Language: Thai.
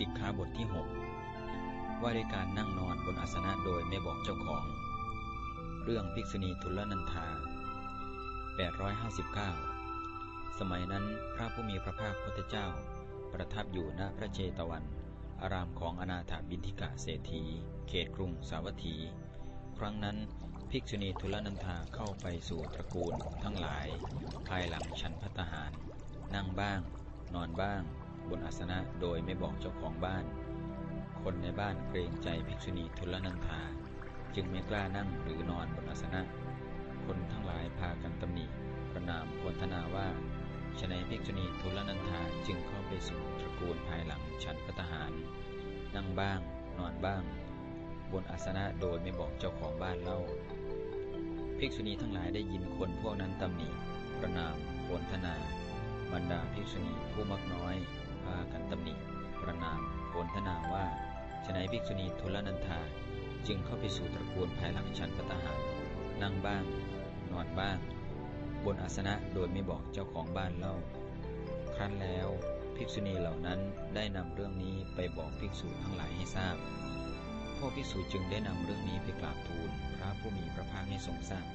สิกขาบทที่ 6 ว่าด้วยการนั่งนอนบนอาสนะโดยไม่บอกเจ้าของ เรื่องภิกษุณีทุลนันธา 859 สมัยนั้นพระผู้มีพระภาคพุทธเจ้า ประทับอยู่ณพระเจตวัน อารามของอนาถาบินทิกะเศรษฐี เขตกรุงสาวัตถี ครั้งนั้นภิกษุณีทุลนันธาเข้าไปสู่ตระกูลทั้งหลาย ภายหลังชั้นพัตหาร นั่งบ้าง นอนบ้าง บนอาสนะโดยไม่บอกเจ้าของบ้าน คนในบ้านเกรงใจภิกษุณีทุลนันธาจึงไม่กล้านั่งหรือนอนบนอาสนะ คนทั้งหลายพากันตำหนิประนามโพนธนาว่าฉนัยภิกษุณีทุลนันธาจึงเข้าไปสู่ตระกูลภายหลังชั้นพัตหาร นั่งบ้าง นอนบ้าง บนอาสนะโดยไม่บอกเจ้าของบ้านเล่า ภิกษุณีทั้งหลายได้ยินคนพวกนั้นตำหนิประนามโพนธนา บรรดาภิกษุณีผู้มักน้อย พากันตำหนิประนามโพนธนาว่าฉนัยภิกษุณีทุลนันธาจึงเข้าไปสู่ตระกูลภายหลังชั้นพัตหาร นั่งบ้าง นอนบ้าง บนอาสนะโดยไม่บอกเจ้าของบ้านเล่า ครั้นแล้วภิกษุณีเหล่านั้นได้นำเรื่องนี้ไปบอกภิกษุทั้งหลายให้ทราบ พวกภิกษุจึงได้นำเรื่องนี้ไปกราบทูลพระผู้มีพระภาคให้ทรงทราบ